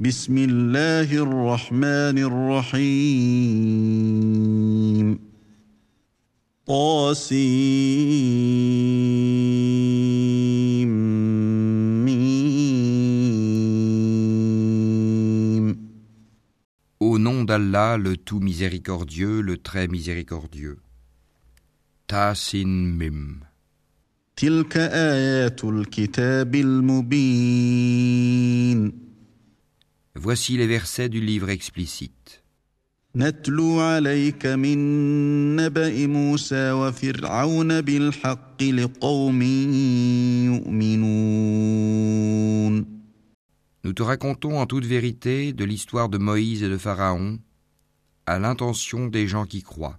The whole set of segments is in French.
بسم الله الرحمن الرحيم طاسيم Au nom d'Allah, le tout miséricordieux, le très miséricordieux. Tasin Mim. تلك آيات الكتاب المبين Voici les versets du livre explicite. Nous te racontons en toute vérité de l'histoire de Moïse et de Pharaon à l'intention des gens qui croient.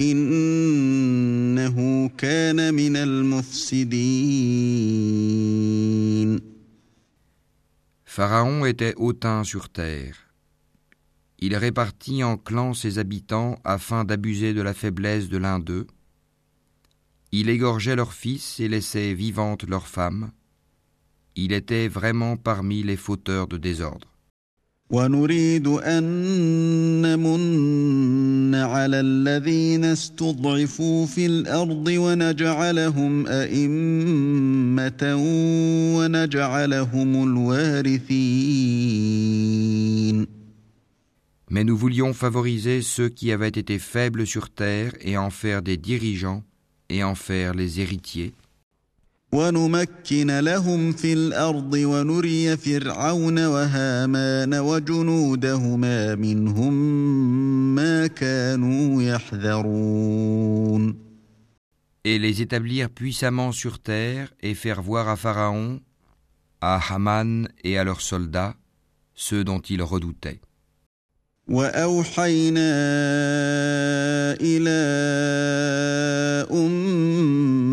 إنه كان من المفسدين Pharaon était hautain sur terre. Il répartit en clans ses habitants afin d'abuser de la faiblesse de l'un d'eux. Il égorgeait leurs fils et laissait vivantes leurs femmes. Il était vraiment parmi les fauteurs de désordre. ونريد أن نمن على الذين استضعفوا في الأرض ونجعلهم أئمة ونجعلهم الوارثين Mais nous voulions favoriser ceux qui avaient été faibles sur terre et en faire des dirigeants et en faire les héritiers. ونمكن لهم في الأرض ونري فرعون وهامان وجنودهما منهم ما كانوا يحذرون et les établir puissamment sur terre et faire voir à Pharaon, à Haman et à leurs soldats ceux dont ils redoutaient. وأوحينا إلى أم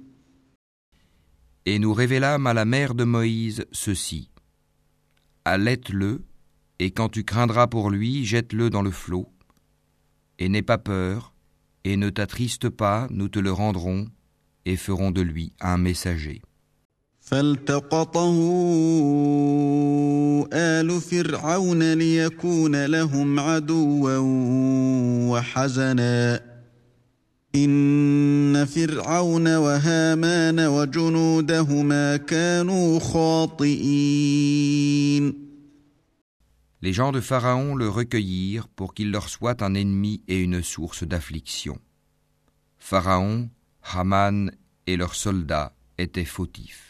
Et nous révélâmes à la mère de Moïse ceci. Allaite-le, et quand tu craindras pour lui, jette-le dans le flot. Et n'aie pas peur, et ne t'attriste pas, nous te le rendrons, et ferons de lui un messager. فالتقطه آل فرعون ليكون لهم عدوا وحزنا إن فرعون وهامان وجنودهما كانوا خاطئين Les gens de Pharaon le recueillirent pour qu'il leur soit un ennemi et une source d'affliction. Pharaon, Haman et leurs soldats étaient fautifs.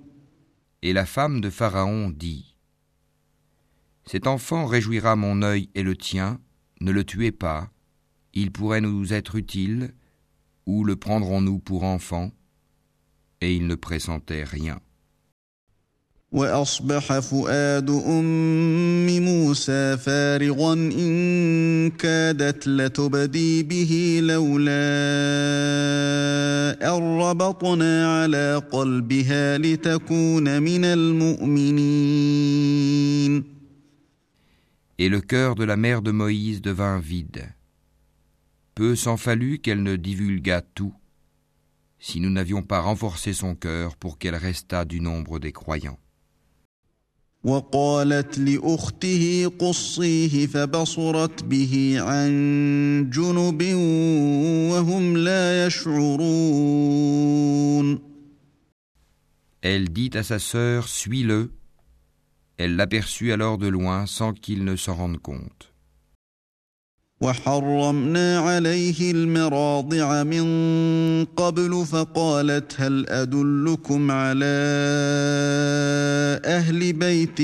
Et la femme de Pharaon dit Cet enfant réjouira mon œil et le tien, ne le tuez pas, il pourrait nous être utile, ou le prendrons-nous pour enfant Et il ne pressentait rien. وأصبح فؤاد أم موسى فارغا إن كادت لتبدي به لولا أن ربطنا على قلبها لتكون من المؤمنين Et le cœur de la mère de Moïse devint vide. peu s'en fallut qu'elle ne divulguât tout, si nous n'avions pas renforcé son cœur pour qu'elle restât du nombre des croyants. وقالت لأخته قصيه فبصرت به عن جنب وهم لا يشعرون Elle dit à sa sœur Suis-le. Elle l'aperçut alors de loin sans qu'il ne s'en rende compte. وحرمنا عليه المراضع من قبل فقالت هل أدلكم على أهل بيت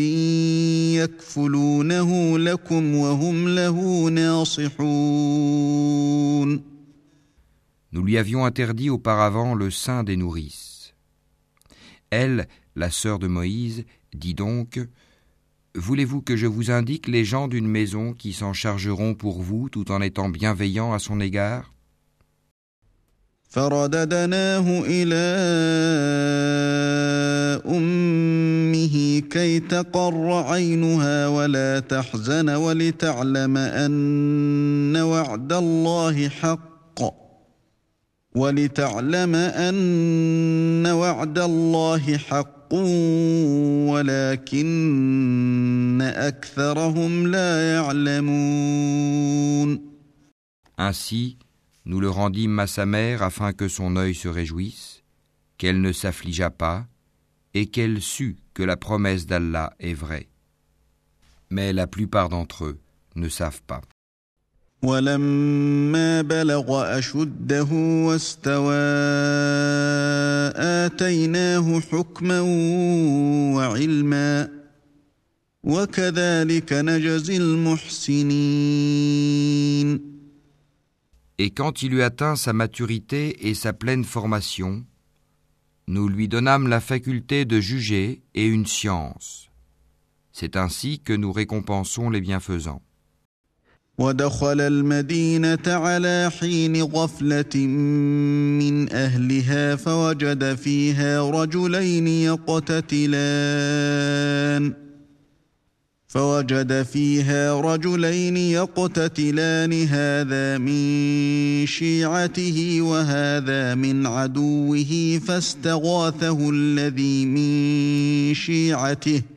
يكفلونه لكم وهم له ناصحون Nous lui avions interdit auparavant le sein des nourrices. Elle, la sœur de Moïse, dit donc Voulez-vous que je vous indique les gens d'une maison qui s'en chargeront pour vous tout en étant bienveillants à son égard فرددناه إلى أمه كي تقر عينها ولا تحزن ولتعلم أن وعد الله حق ولتعلم أن وعد الله حق Ainsi, nous le rendîmes à sa mère afin que son œil se réjouisse, qu'elle ne s'affligea pas, et qu'elle sût que la promesse d'Allah est vraie. Mais la plupart d'entre eux ne savent pas. ولما بلغ أشده واستوى آتيناه حكما وعلما وكذلك نجزي المحسنين Et quand il eut atteint sa maturité et sa pleine formation, nous lui donnâmes la faculté de juger et une science. C'est ainsi que nous récompensons les bienfaisants. ودخل المدينة على حين غفلة من أهلها فوجد فيها رجلين يقتتلان. فوجد فيها رجلين يقتتلان هذا من شيعته وهذا من عدوه فاستغاثه الذي من شيعته ۖ.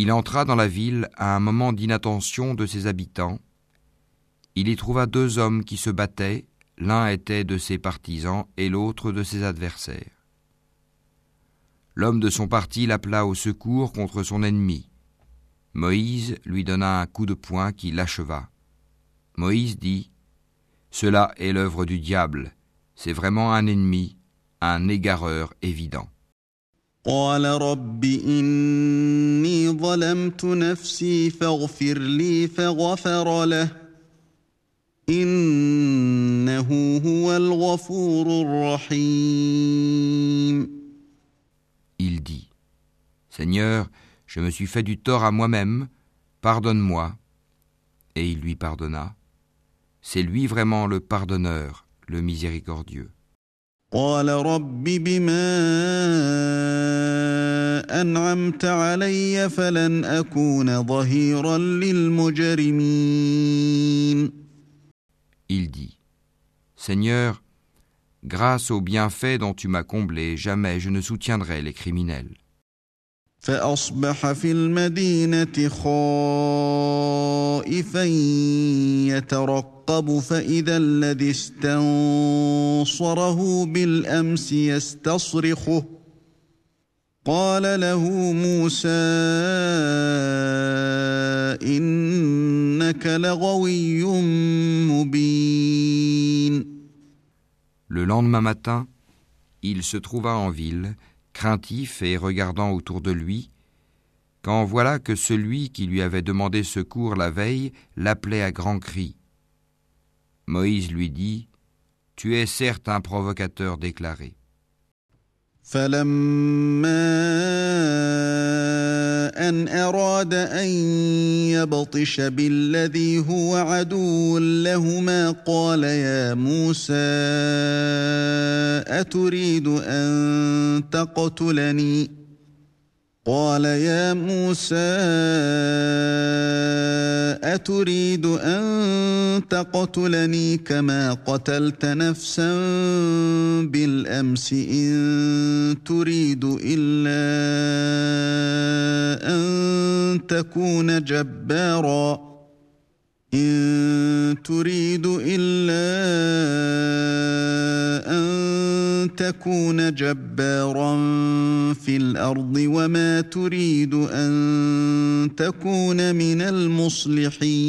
Il entra dans la ville à un moment d'inattention de ses habitants. Il y trouva deux hommes qui se battaient, l'un était de ses partisans et l'autre de ses adversaires. L'homme de son parti l'appela au secours contre son ennemi. Moïse lui donna un coup de poing qui l'acheva. Moïse dit Cela est l'œuvre du diable, c'est vraiment un ennemi, un égareur évident. قال رب إني ظلمت نفسي فاغفر لي فغفر له إنه هو الغفور الرحيم Il dit Seigneur, je me suis fait du tort à moi-même, pardonne-moi. Et il lui pardonna. C'est lui vraiment le pardonneur, le miséricordieux. قال رب بما أنعمت علي فلن أكون ظهيرا للمجرمين Il dit Seigneur, grâce au bienfait dont tu m'as comblé, jamais je ne soutiendrai les criminels. فأصبح في المدينة خائفا يترقب فإذا الذي استنصره بالأمس يستصرخه قال له موسى إنك لغوي مبين Le lendemain matin, il se trouva en ville craintif et regardant autour de lui, quand voilà que celui qui lui avait demandé secours la veille l'appelait à grands cris. Moïse lui dit Tu es certes un provocateur déclaré. أن أراد أن يبطش بالذي هو عدو لهما قال يا موسى أتريد أن تقتلني قال يا موسى أتريد أن تقتلني كما قتلت نفسا بالأمس إن تريد إلا أن تكون جبارا؟ إن تريد إلا أن تكون جبارا في الأرض وما تريد أن تكون من المصلحين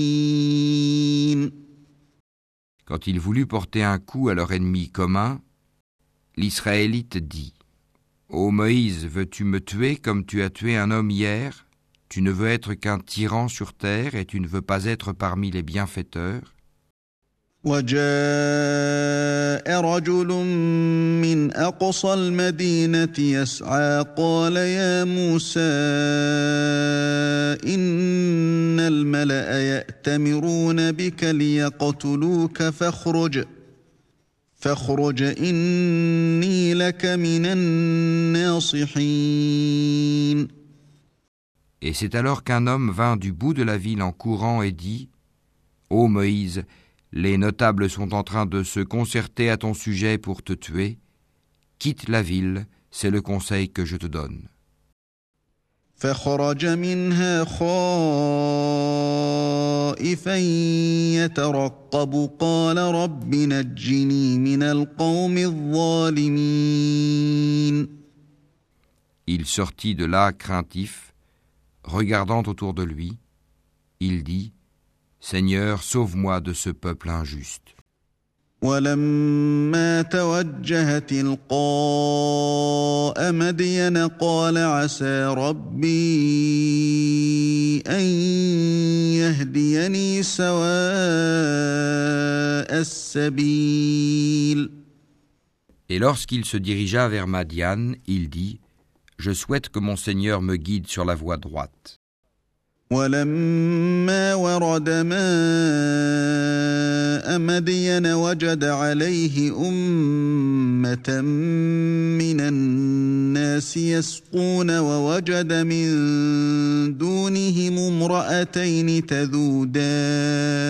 Quand il voulut porter un coup à leur ennemi commun, l'Israélite dit Ô Moïse, veux-tu me tuer comme tu as tué un homme hier Tu ne veux être qu'un tyran sur terre et tu ne veux pas être parmi les bienfaiteurs وجاء رجل من أقصى المدينة يسعى قال يا موسى إن الملأ يأتمرون بك ليقتلوك فاخرج فاخرج إني لك من الناصحين Et c'est alors qu'un homme vint du bout de la ville en courant et dit Ô Moïse, les notables sont en train de se concerter à ton sujet pour te tuer. Quitte la ville, c'est le conseil que je te donne. فخرج منها خائفا يترقب قال رب نجني من القوم الظالمين Il sortit de là craintif, regardant autour de lui. Il dit Seigneur, sauve-moi de ce peuple injuste. ولما توجه تلقاء مدين قال عسى ربي أن يهديني سواء السبيل Et lorsqu'il se dirigea vers Madian, il dit Je souhaite que mon Seigneur me guide sur la voie droite. ولما ورد ماء مدين وجد عليه أمة من الناس يسقون ووجد من دونهم امرأتين تذودان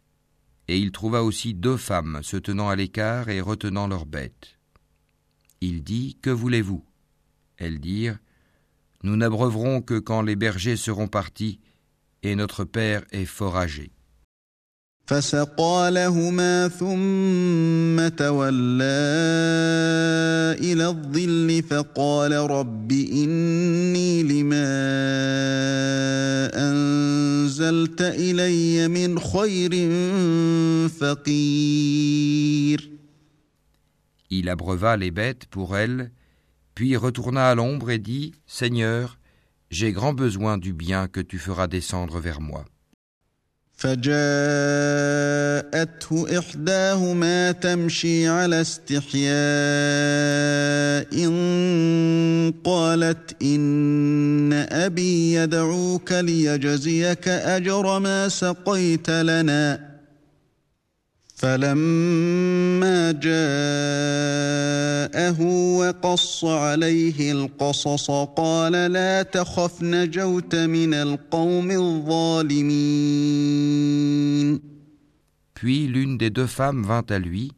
et il trouva aussi deux femmes se tenant à l'écart et retenant leurs bêtes. Il dit Que voulez-vous? Elles dirent Nous n'abreuverons que quand les bergers seront partis, et notre père est fort âgé. فسقى لهما ثم تولى إلى الظل فقال رب إني لما أنزلت إلي من خير فقير Il abreuva les bêtes pour elles, puis retourna à l'ombre et dit Seigneur, j'ai grand besoin du bien que tu feras descendre vers moi. فجاءته إحداهما تمشي على استحياء قالت إن أبي يدعوك ليجزيك أجر ما سقيت لنا فلما جاءه وقص عليه القصص قال لا تخف نجوت من القوم الظالمين Puis l'une des deux femmes vint à lui,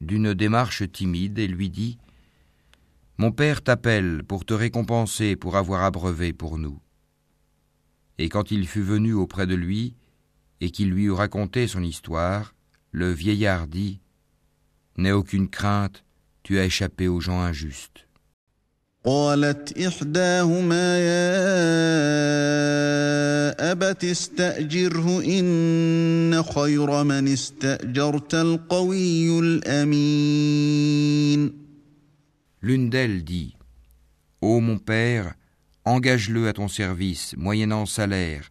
d'une démarche timide, et lui dit Mon père t'appelle pour te récompenser pour avoir abreuvé pour nous. Et quand il fut venu auprès de lui, et qu'il lui eut raconté son histoire, le vieillard dit N'aie aucune crainte, tu as échappé aux gens injustes. قالت إحداهما يا أبت استأجره إن خير من استأجرت القوي الأمين L'une d'elles dit Ô mon père, engage-le à ton service, moyennant salaire,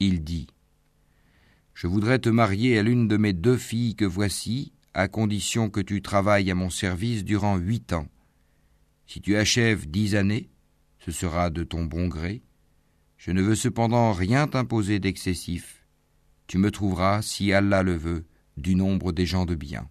Il dit Je voudrais te marier à l'une de mes deux filles que voici, à condition que tu travailles à mon service durant huit ans. Si tu achèves dix années, ce sera de ton bon gré. Je ne veux cependant rien t'imposer d'excessif. Tu me trouveras, si Allah le veut, du nombre des gens de bien.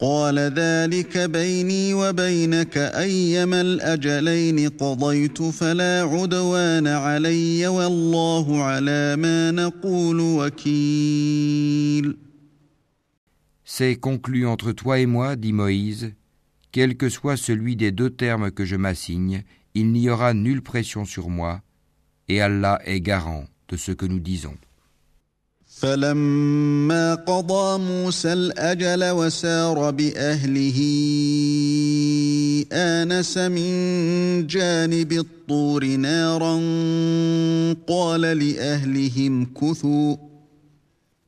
قال ذلك بيني وبينك أيما الأجلين قضيت فلا عدوان علي والله على ما نقول وكيل C'est conclu entre toi et moi, dit Moïse, quel que soit celui des deux termes que je m'assigne, il n'y aura nulle pression sur moi, et Allah est garant de ce que nous disons. فلما قضى موسى الأجل وسار بأهله آنس من جانب الطور نارا قال لأهلهم كثوا.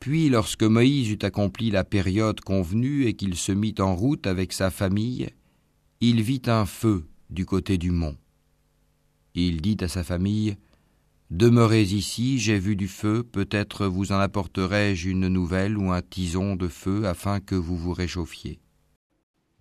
Puis lorsque Moïse eut accompli la période convenue et qu'il se mit en route avec sa famille, il vit un feu du côté du mont. Il dit à sa famille Demeurez ici, j'ai vu du feu, peut-être vous en apporterai-je une nouvelle ou un tison de feu afin que vous vous réchauffiez.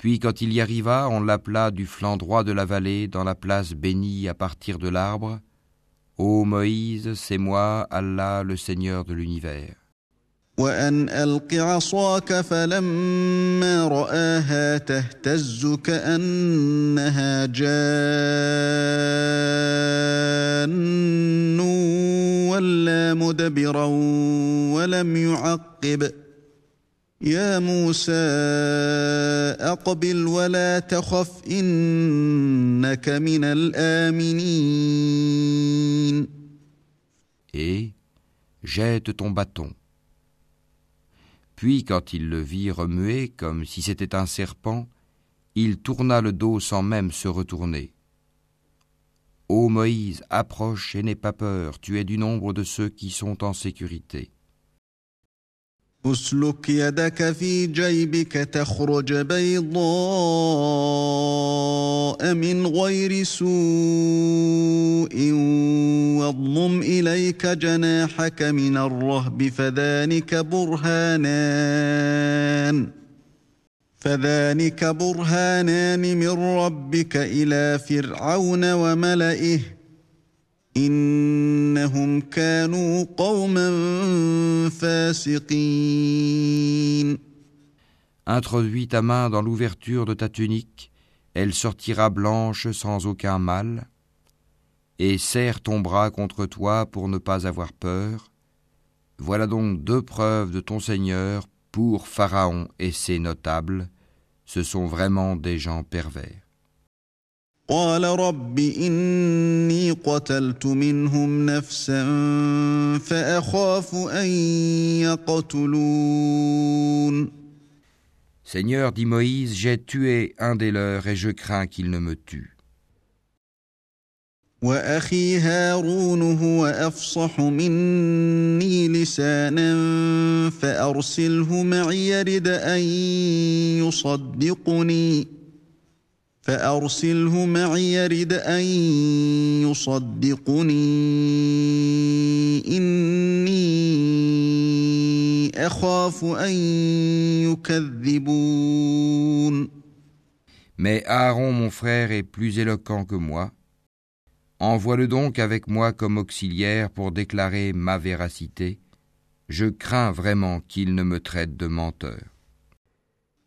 Puis, quand il y arriva, on l'appela du flanc droit de la vallée, dans la place bénie à partir de l'arbre. Ô Moïse, c'est moi, Allah, le Seigneur de l'univers. وأن ألق عصاك فلما رآها تهتز كأنها جان ولا مدبرا ولم يعقب يا موسى أقبل ولا تخف إنك من الآمنين Et jette ton bâton. Puis, quand il le vit remuer comme si c'était un serpent, il tourna le dos sans même se retourner. Ô Moïse, approche et n'aie pas peur, tu es du nombre de ceux qui sont en sécurité. أسلك يدك في جيبك تخرج بيضاء من غير سوء واضمم إليك جناحك من الرهب فذلك برهانان. فذلك برهانان من ربك إلى فرعون وملئه. Introduis ta main dans l'ouverture de ta tunique, elle sortira blanche sans aucun mal, et serre ton bras contre toi pour ne pas avoir peur. Voilà donc deux preuves de ton Seigneur pour Pharaon et ses notables, ce sont vraiment des gens pervers. قال رب إني قتلت منهم نفسا فأخاف أن يقتلون Seigneur, dit Moïse, j'ai tué un des leurs et je crains qu'il ne me tue. وأخي هارون هو أفصح مني لسانا فأرسله معي رد أن يصدقني فارسله معي يرد ان يصدقني اني اخاف ان يكذبون Mais Aaron, mon frère, est plus éloquent que moi. Envoie-le donc avec moi comme auxiliaire pour déclarer ma véracité. Je crains vraiment qu'il ne me traite de menteur.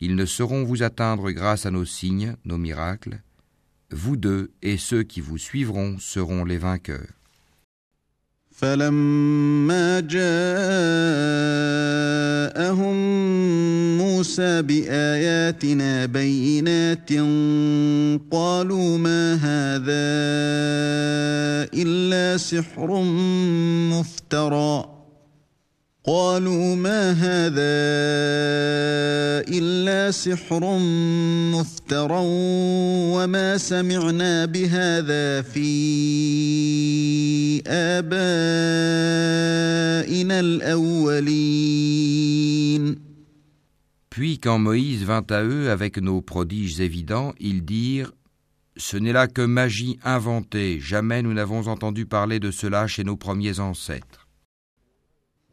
Ils ne sauront vous atteindre grâce à nos signes, nos miracles. Vous deux et ceux qui vous suivront seront les vainqueurs. فلما جاءهم موسى باياتنا بينات قالوا ما هذا الا سحر مفترى قالوا ما هذا الا سحر مفترى وما سمعنا بهذا في آبائنا الاولين Puis quand Moïse vint à eux avec nos prodiges évidents, ils dirent Ce n'est là que magie inventée, jamais nous n'avons entendu parler de cela chez nos premiers ancêtres.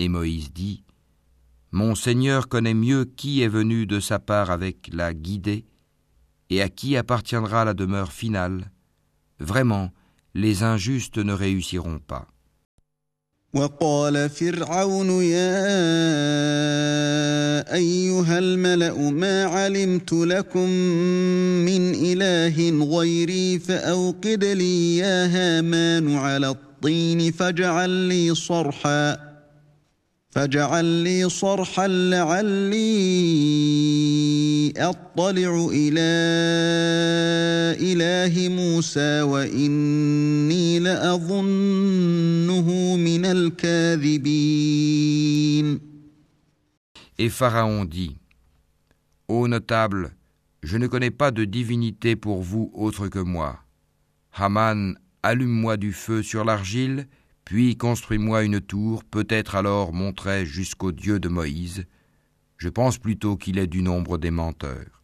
Et Moïse dit, Mon Seigneur connaît mieux qui est venu de sa part avec la guidée et à qui appartiendra la demeure finale. Vraiment, les injustes ne réussiront pas. Et Pharaon dit Ô notable, je ne connais pas de divinité pour vous autre que moi. Haman, allume-moi du feu sur l'argile puis construis-moi une tour, peut-être alors monterai jusqu'au Dieu de Moïse. Je pense plutôt qu'il est du nombre des menteurs.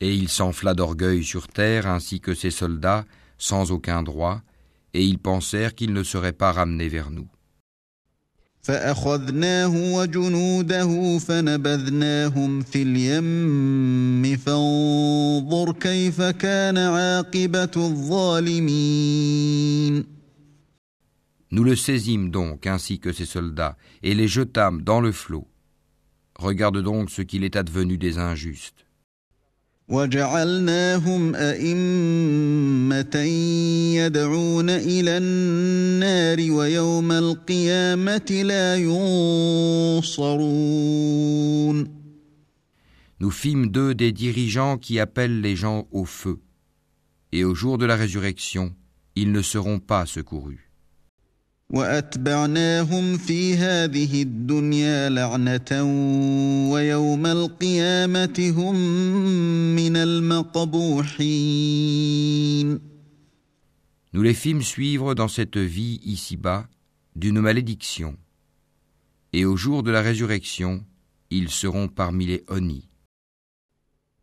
Et il s'enfla d'orgueil sur terre ainsi que ses soldats, sans aucun droit, et ils pensèrent qu'ils ne seraient pas ramenés vers nous. Nous le saisîmes donc ainsi que ses soldats et les jetâmes dans le flot. Regarde donc ce qu'il est advenu des injustes. وجعلناهم أئمة يدعون إلى النار ويوم القيامة لا ينصرون Nous fîmes d'eux des dirigeants qui appellent les gens au feu. Et au jour de la résurrection, ils ne seront pas secourus. واتبعناهم في هذه الدنيا لعنه ويوم القيامه هم من المقبوحين Nous les fîmes suivre dans cette vie ici-bas d'une malédiction. Et au jour de la résurrection, ils seront parmi les honnis.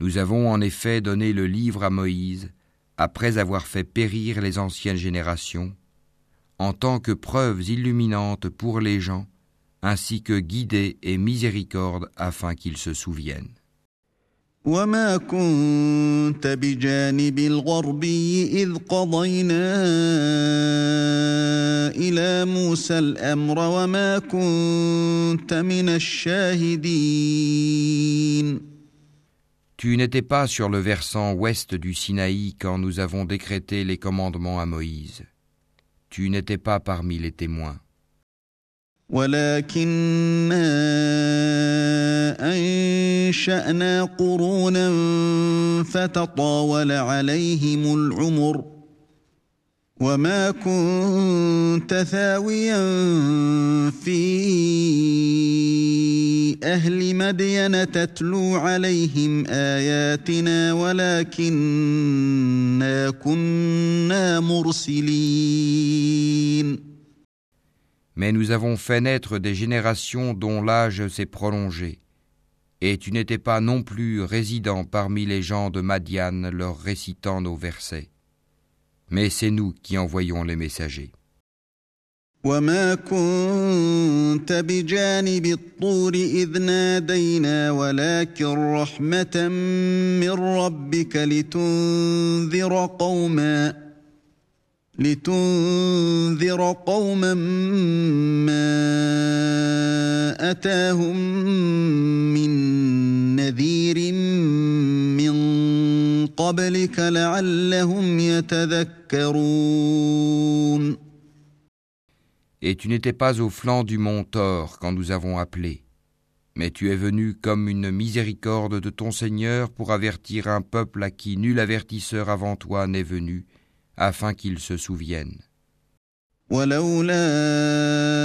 Nous avons en effet donné le livre à Moïse, après avoir fait périr les anciennes générations, en tant que preuves illuminantes pour les gens, ainsi que guidée et miséricorde afin qu'ils se souviennent. Tu n'étais pas sur le versant ouest du Sinaï quand nous avons décrété les commandements à Moïse. Tu n'étais pas parmi les témoins. وما كنت ثاويا في أهل مدين تتلو عليهم آياتنا ولكننا كنا مرسلين Mais nous avons fait naître des générations dont l'âge s'est prolongé. Et tu n'étais pas non plus résident parmi les gens de Madian leur récitant nos versets. Mais c'est nous qui envoyons les messagers. وما كنت بجانب الطور إذ نادينا ولكن رحمة من ربك لتنذر قوما لتنذر قوما ما أتاهم من نذير Et tu n'étais pas au flanc du mont Thor quand nous avons appelé, mais tu es venu comme une miséricorde de ton Seigneur pour avertir un peuple à qui nul avertisseur avant toi n'est venu, afin qu'il se souvienne. ولولا ان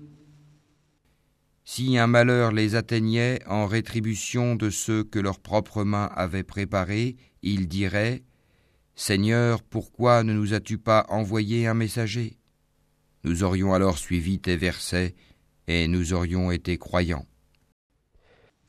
Si un malheur les atteignait en rétribution de ceux que leurs propres mains avaient préparés, ils diraient Seigneur, pourquoi ne nous as-tu pas envoyé un messager? Nous aurions alors suivi tes versets et nous aurions été croyants.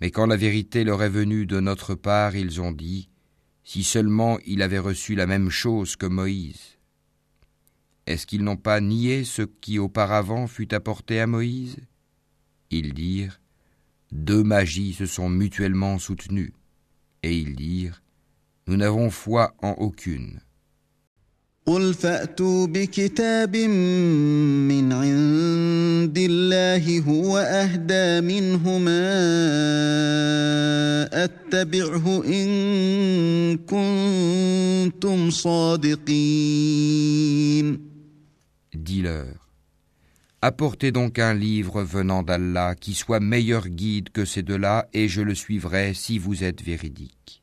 Mais quand la vérité leur est venue de notre part, ils ont dit, si seulement il avait reçu la même chose que Moïse. Est-ce qu'ils n'ont pas nié ce qui auparavant fut apporté à Moïse? Ils dirent, deux magies se sont mutuellement soutenues, et ils dirent Nous n'avons foi en aucune. قل فاتوا بكتاب من عند الله هو اهدى منهما اتبعه ان كنتم صادقين Dis-leur Apportez donc un livre venant d'Allah qui soit meilleur guide que ces deux-là, et je le suivrai si vous êtes véridique.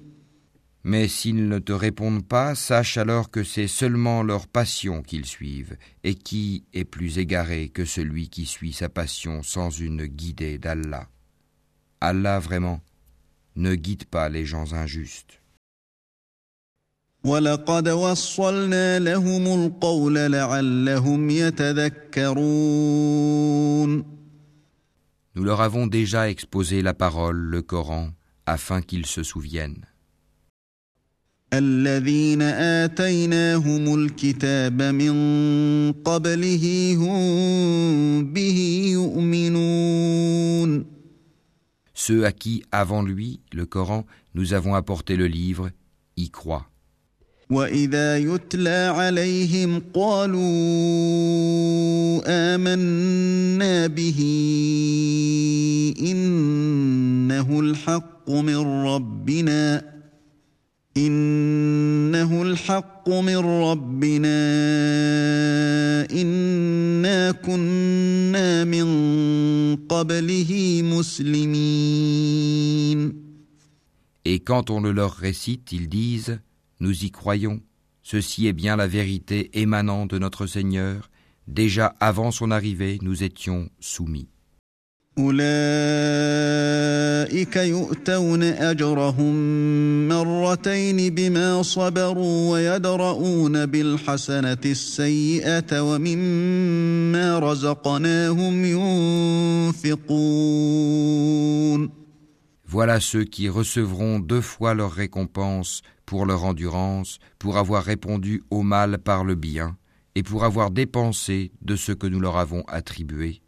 Mais s'ils ne te répondent pas, sache alors que c'est seulement leur passion qu'ils suivent, et qui est plus égaré que celui qui suit sa passion sans une guidée d'Allah. Allah vraiment ne guide pas les gens injustes. Nous leur avons déjà exposé la parole, le Coran, afin qu'ils se souviennent. الذين آتيناهم الكتاب من قبله هم به يؤمنون Ceux à qui, avant lui, le Coran, nous avons apporté le livre, y croient. وإذا يتلى عليهم قالوا آمنا به إنه الحق من ربنا Et quand on le leur récite, ils disent Nous y croyons, ceci est bien la vérité émanant de notre Seigneur, déjà avant son arrivée, nous étions soumis. أولئك يؤتون أجرهم مرتين بما صبروا ويدرؤون بالحسنة السيئة ومما رزقناهم ينفقون Voilà ceux qui recevront deux fois leur récompense pour leur endurance, pour avoir répondu au mal par le bien, et pour avoir dépensé de ce que nous leur avons attribué.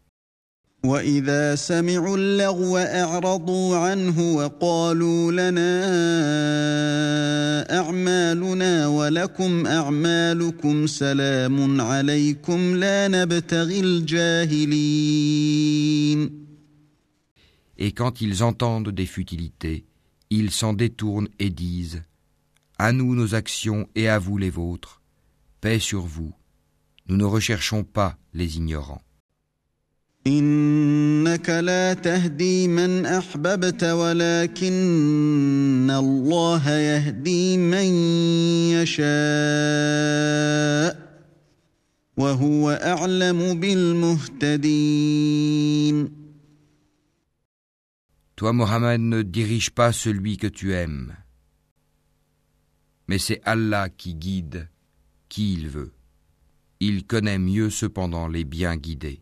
واذا سمعوا اللغو اعرضوا عنه وقالوا لنا اعمالنا ولكم اعمالكم سلام عليكم لا نبتغي الجاهلين Et quand ils entendent des futilités, ils s'en détournent et disent À nous nos actions et à vous les vôtres, paix sur vous, nous ne recherchons pas les ignorants. إنك لا تهدي من أحببت ولكن الله يهدي من يشاء وهو أعلم بالمهتدين Toi, Mohammed, ne dirige pas celui que tu aimes, mais c'est Allah qui guide qui il veut. Il connaît mieux cependant les bien guidés.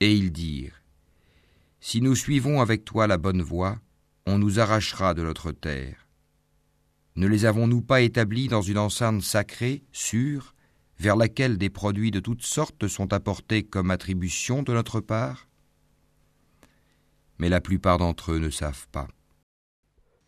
Et ils dirent Si nous suivons avec toi la bonne voie, on nous arrachera de notre terre. Ne les avons-nous pas établis dans une enceinte sacrée, sûre, vers laquelle des produits de toutes sortes sont apportés comme attribution de notre part? Mais la plupart d'entre eux ne savent pas.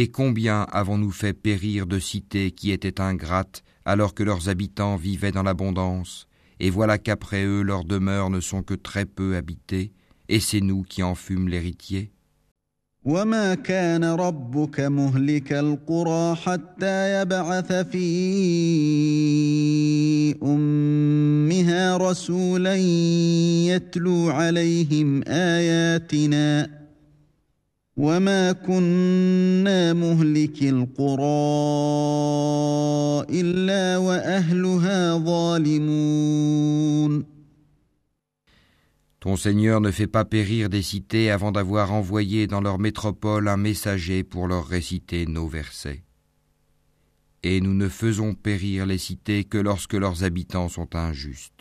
Et combien avons-nous fait périr de cités qui étaient ingrates alors que leurs habitants vivaient dans l'abondance, et voilà qu'après eux leurs demeures ne sont que très peu habitées, et c'est nous qui en fûmes l'héritier Ton Seigneur ne fait pas périr des cités avant d'avoir envoyé dans leur métropole un messager pour leur réciter nos versets. Et nous ne faisons périr les cités que lorsque leurs habitants sont injustes.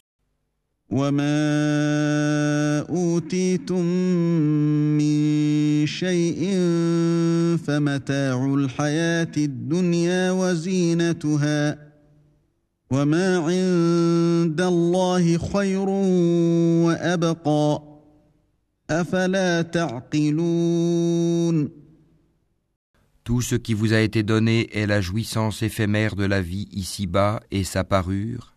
وما اوتيتم من شيء فمتاع الحياة الدنيا وزينتها وما عند الله خير وابقى افلا تعقلون Tout ce qui vous a été donné est la jouissance éphémère de la vie ici-bas et sa parure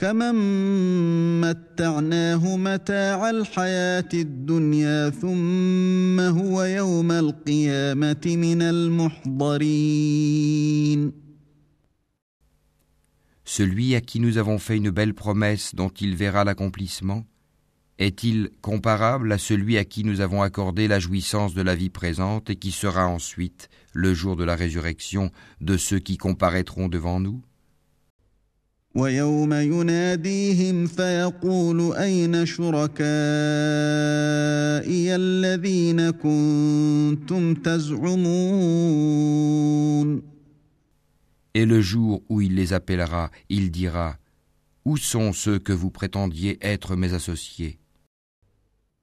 Celui à qui nous avons fait une belle promesse dont il verra l'accomplissement, est-il comparable à celui à qui nous avons accordé la jouissance de la vie présente et qui sera ensuite, le jour de la résurrection, de ceux qui comparaîtront devant nous? ويوم يناديهم فيقول أين شركائي الذين كنتم تزعمون Et le jour où il les appellera, il dira Où sont ceux que vous prétendiez être mes associés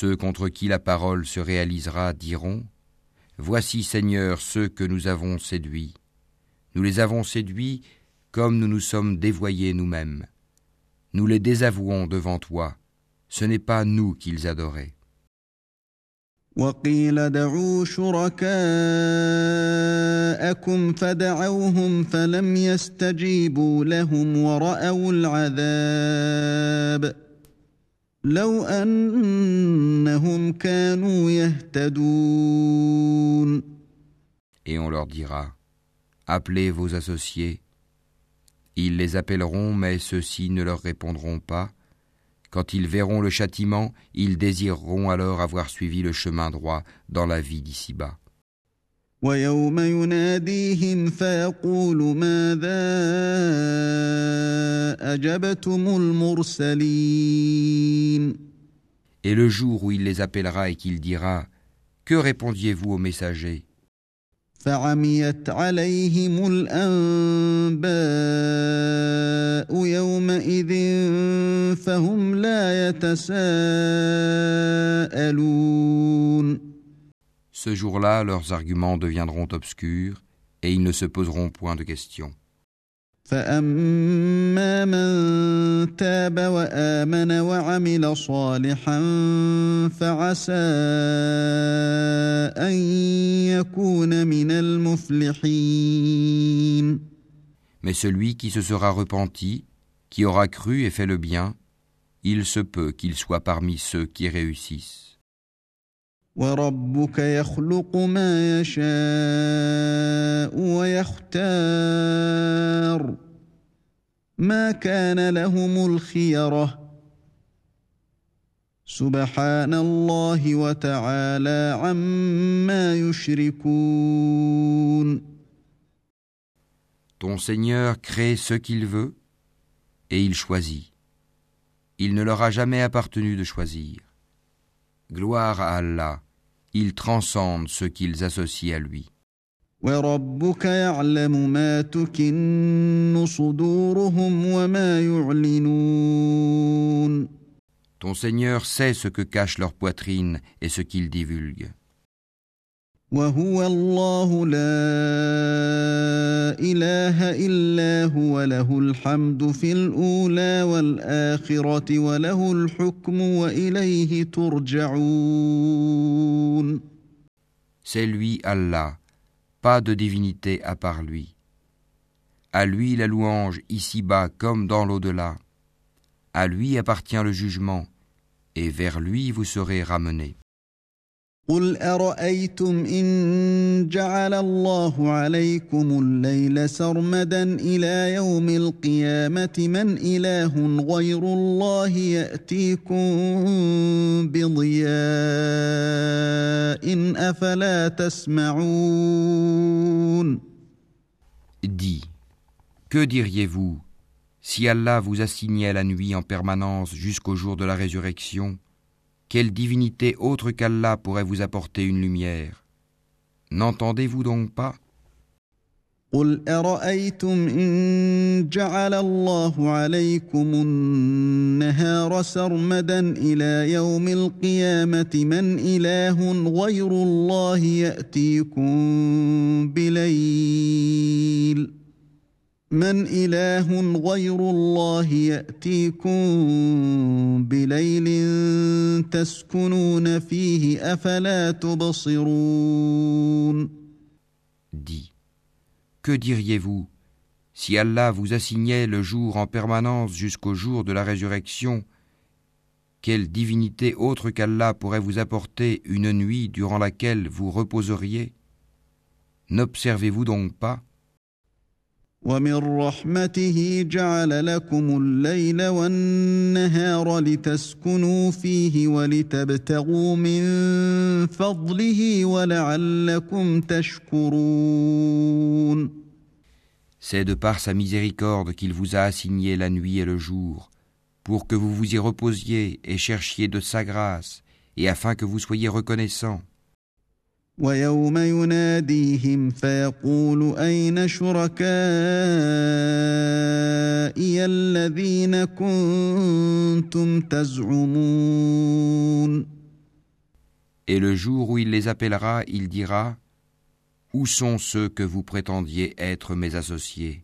Ceux contre qui la parole se réalisera diront Voici, Seigneur, ceux que nous avons séduits. Nous les avons séduits comme nous nous sommes dévoyés nous-mêmes. Nous les désavouons devant toi. Ce n'est pas nous qu'ils adoraient. Et on leur dira, appelez vos associés. Ils les appelleront, mais ceux-ci ne leur répondront pas. Quand ils verront le châtiment, ils désireront alors avoir suivi le chemin droit dans la vie d'ici-bas. ويوم يناديهم فيقول ماذا أجبتم المرسلين؟ Et le jour où il les appellera et qu'il dira Que répondiez-vous aux messagers? فعميت عليهم الأنباء يومئذ فهم لا يتساءلون. Ce jour-là, leurs arguments deviendront obscurs et ils ne se poseront point de questions. فأما من تاب وآمن وعمل صالحا فعسى أن يكون من المفلحين Mais celui qui se sera repenti, qui aura cru et fait le bien, il se peut qu'il soit parmi ceux qui réussissent. وربك يخلق ما يشاء ويختار ما كان لهم الخيره سبحان الله وتعالى عما يشركون Ton Seigneur crée ce qu'il veut et il choisit. Il ne leur a jamais appartenu de choisir. Gloire à Allah, il transcende ce qu'ils associent à lui. Ton Seigneur sait ce que cache leur poitrine et ce qu'ils divulguent. وهو الله لا اله الا هو له الحمد في الاولى والاخره وله الحكم واليه ترجعون C'est lui Allah, pas de divinité à part lui. À lui la louange ici-bas comme dans l'au-delà. À lui appartient le jugement, et vers lui vous serez ramenés. قل أرأيتم إن جعل الله عليكم الليل سرمدا إلى يوم القيامة من إله غير الله يأتيكم بضياء أفلا تسمعون Dis, que diriez-vous si Allah vous assignait la nuit en permanence jusqu'au jour de la résurrection Quelle divinité autre qu'Allah pourrait vous apporter une lumière N'entendez-vous donc pas قل أرأيتم إن جعل الله عليكم النهار سرمدا إلى يوم القيامة من إله غير الله يأتيكم بليل من إله غير الله يأتيكم بليل تسكنون فيه أفلا تبصرون Dis, que diriez-vous si Allah vous assignait le jour en permanence jusqu'au jour de la résurrection Quelle divinité autre qu'Allah pourrait vous apporter une nuit durant laquelle vous reposeriez N'observez-vous donc pas ومن رحمته جعل لكم الليل والنهار لتسكنوا فيه ولتبتغوا من فضله ولعلكم تشكرون C'est de par sa miséricorde qu'il vous a assigné la nuit et le jour, pour que vous vous y reposiez et cherchiez de sa grâce, et afin que vous soyez reconnaissants. ويوم يناديهم فيقول أين شركائي الذين كنتم تزعمون Et le jour où il les appellera, il dira Où sont ceux que vous prétendiez être mes associés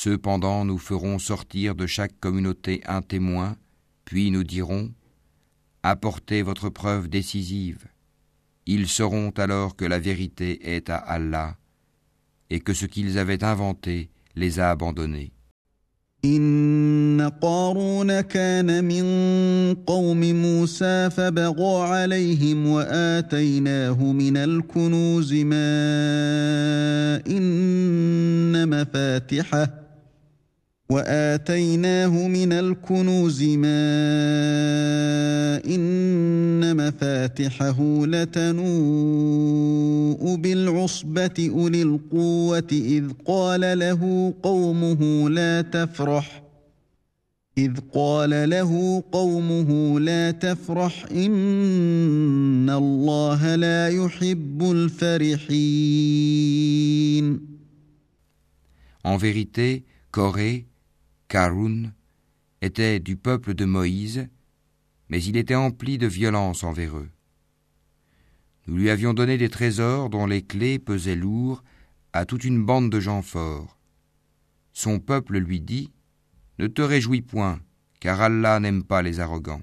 Cependant, nous ferons sortir de chaque communauté un témoin, puis nous dirons Apportez votre preuve décisive. Ils sauront alors que la vérité est à Allah et que ce qu'ils avaient inventé les a abandonnés. وآتيناه من الكنوز ما إن مفاتحه لتنوء بالعصبة أولي القوة إذ قال له قومه لا تفرح إذ قال له قومه لا تفرح إن الله لا يحب الفرحين. En vérité, Corée, Karun, était du peuple de Moïse, mais il était empli de violence envers eux. Nous lui avions donné des trésors dont les clés pesaient lourd à toute une bande de gens forts. Son peuple lui dit Ne te réjouis point, car Allah n'aime pas les arrogants.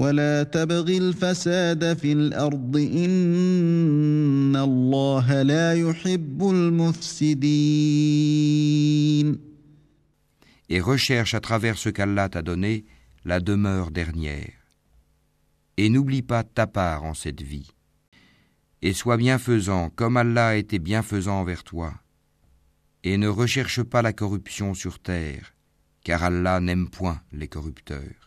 ولا تبغ الفساد في الأرض إن الله لا يحب المفسدين Et recherche à travers ce qu'Allah t'a donné la demeure dernière. Et n'oublie pas ta part en cette vie. Et sois bienfaisant comme Allah a été bienfaisant envers toi. Et ne recherche pas la corruption sur terre, car Allah n'aime point les corrupteurs.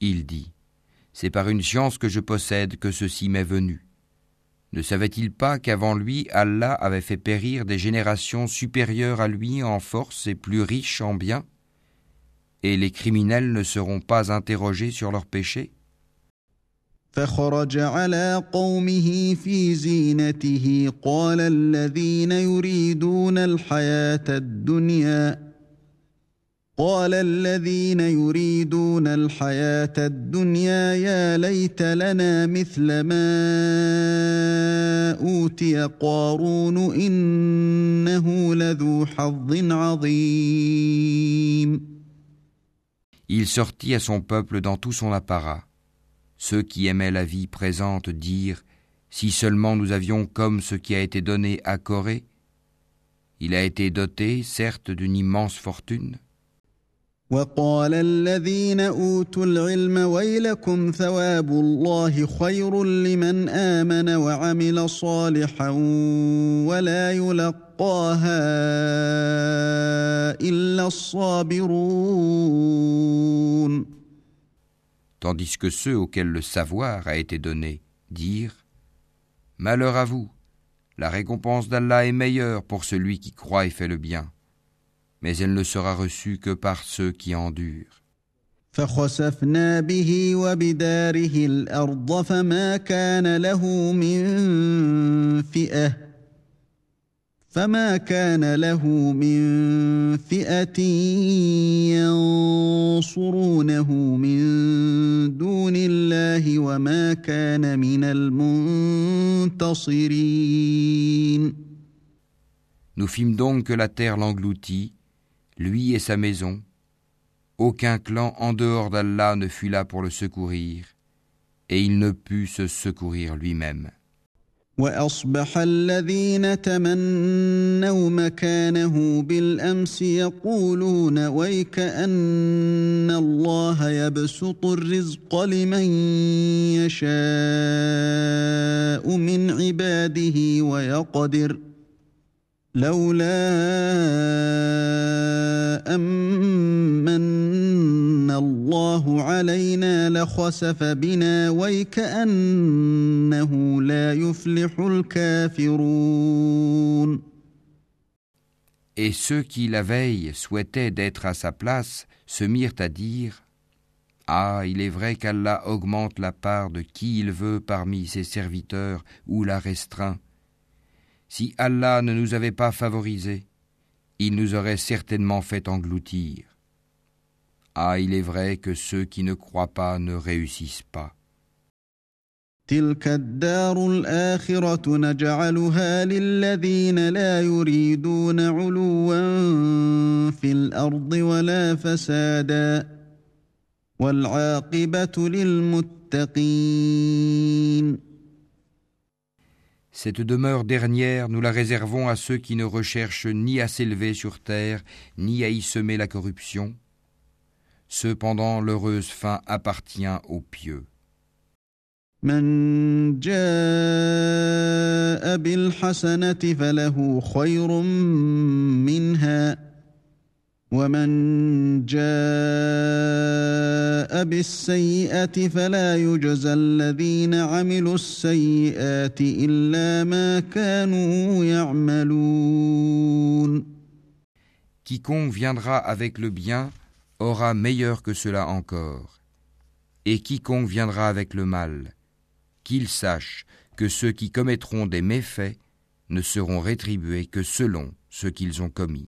Il dit C'est par une science que je possède que ceci m'est venu. Ne savait-il pas qu'avant lui, Allah avait fait périr des générations supérieures à lui en force et plus riches en biens Et les criminels ne seront pas interrogés sur leurs péchés قال الذين يريدون الحياة الدنيا يا ليت لنا مثل ما أوتي قارون إنه لذو حظ عظيم Il sortit à son peuple dans tout son apparat. Ceux qui aimaient la vie présente dirent Si seulement nous avions comme ce qui a été donné à Corée, il a été doté, certes, d'une immense fortune. وقال الذين اوتوا العلم ويلكم ثواب الله خير لمن امن وعمل صالحا ولا يلقاها الا الصابرون Tandis que ceux auxquels le savoir a été donné dirent Malheur à vous, la récompense d'Allah est meilleure pour celui qui croit et fait le bien. mais elle ne sera reçue que par ceux qui endurent. فخسفنا به وبداره الأرض فما كان له من فئة فما كان له من فئة ينصرونه من دون الله وما كان من المنتصرين Nous fîmes donc que la terre l'engloutit lui et sa maison. Aucun clan en dehors d'Allah ne fut là pour le secourir, et il ne put se secourir lui-même. واصبح الذين تمنوا مكانه بالامس يقولون ويك ان الله يبسط الرزق لمن يشاء من عباده ويقدر لولا أمن الله علينا لخسف بنا ويكأنه لا يفلح الكافرون Et ceux qui la veille souhaitaient d'être à sa place se mirent à dire Ah, il est vrai qu'Allah augmente la part de qui il veut parmi ses serviteurs ou la restreint. Si Allah ne nous avait pas favorisés, il nous aurait certainement fait engloutir. Ah, il est vrai que ceux qui ne croient pas ne réussissent pas. تلك الدار الآخرة نجعلها للذين لا يريدون علوا في الأرض ولا فسادا والعاقبة للمتقين Cette demeure dernière, nous la réservons à ceux qui ne recherchent ni à s'élever sur terre, ni à y semer la corruption. Cependant, l'heureuse fin appartient aux pieux. من جاء بالحسنة فله خير منها ومن جاء بالسيئة فلا يجزى الذين عملوا السيئات إلا ما كانوا يعملون Quiconque viendra avec le bien aura meilleur que cela encore. Et quiconque viendra avec le mal, qu'ils sachent que ceux qui commettront des méfaits ne seront rétribués que selon ce qu'ils ont commis.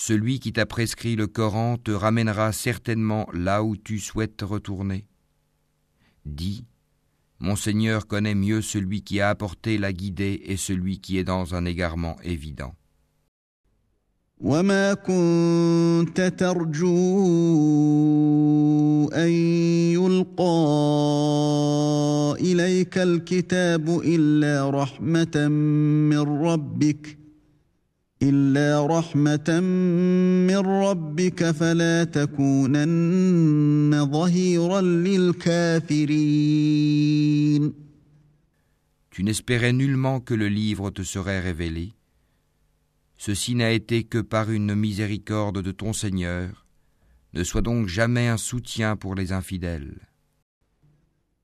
Celui qui t'a prescrit le Coran te ramènera certainement là où tu souhaites retourner. Dis, Mon Seigneur connaît mieux celui qui a apporté la guidée et celui qui est dans un égarement évident. وما كنت ترجو ان يلقى اليك الكتاب الا رحمه من ربك الا رحمه من ربك فلا تكونن ظهيرا للكافرين Tu n'espérais nullement que le livre te serait révélé Ceci n'a été que par une miséricorde de ton Seigneur. Ne sois donc jamais un soutien pour les infidèles.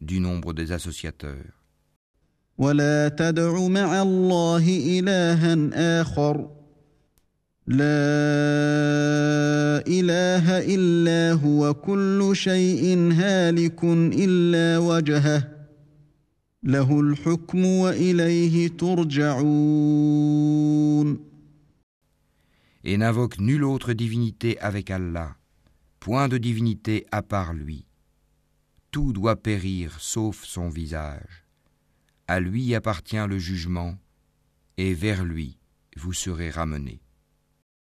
du nombre des associateurs. Et n'invoque nulle autre divinité avec Allah, point de divinité à part lui. Tout doit périr sauf son visage. À lui appartient le jugement, et vers lui vous serez ramenés.